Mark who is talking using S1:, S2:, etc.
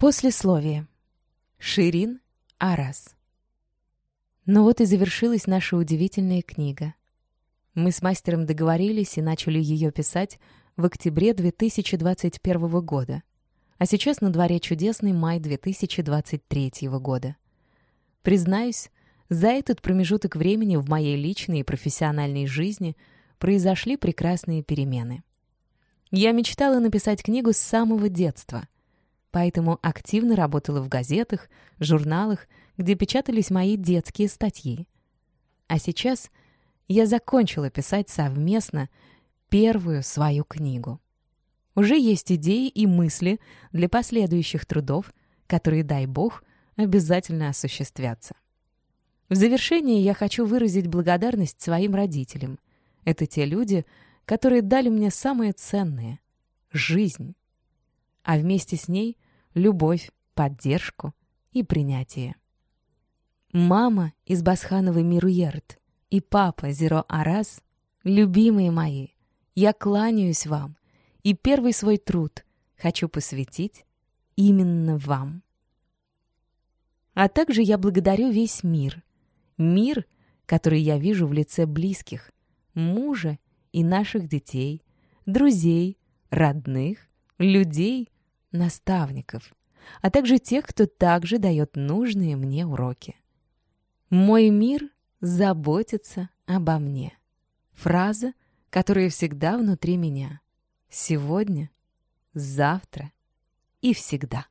S1: Послесловие. Ширин Арас. Ну вот и завершилась наша удивительная книга. Мы с мастером договорились и начали ее писать в октябре 2021 года. А сейчас на дворе чудесный май 2023 года. Признаюсь, за этот промежуток времени в моей личной и профессиональной жизни произошли прекрасные перемены. Я мечтала написать книгу с самого детства — поэтому активно работала в газетах, журналах, где печатались мои детские статьи. А сейчас я закончила писать совместно первую свою книгу. Уже есть идеи и мысли для последующих трудов, которые, дай бог, обязательно осуществятся. В завершение я хочу выразить благодарность своим родителям. Это те люди, которые дали мне самое ценное — жизнь а вместе с ней — любовь, поддержку и принятие. Мама из Басхановой Мируерт и папа Зеро Арас, любимые мои, я кланяюсь вам и первый свой труд хочу посвятить именно вам. А также я благодарю весь мир. Мир, который я вижу в лице близких, мужа и наших детей, друзей, родных, людей, наставников, а также тех, кто также дает нужные мне уроки. «Мой мир заботится обо мне». Фраза, которая всегда внутри меня. Сегодня, завтра и всегда.